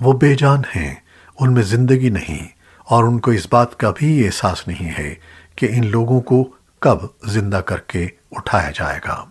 وہ بے جان ہیں، ان میں زندگی نہیں، اور ان کو اس بات کا بھی احساس نہیں ہے کہ ان لوگوں کو کب زندہ کر کے اٹھایا جائے گا۔